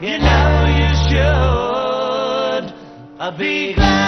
You know you should be glad.